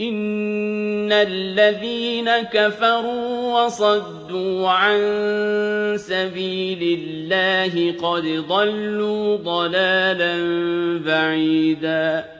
إِنَّ الَّذِينَ كَفَرُوا وَصَدُّوا عَن سَبِيلِ اللَّهِ قَدْ ضَلُّوا ضَلَالًا بَعِيدًا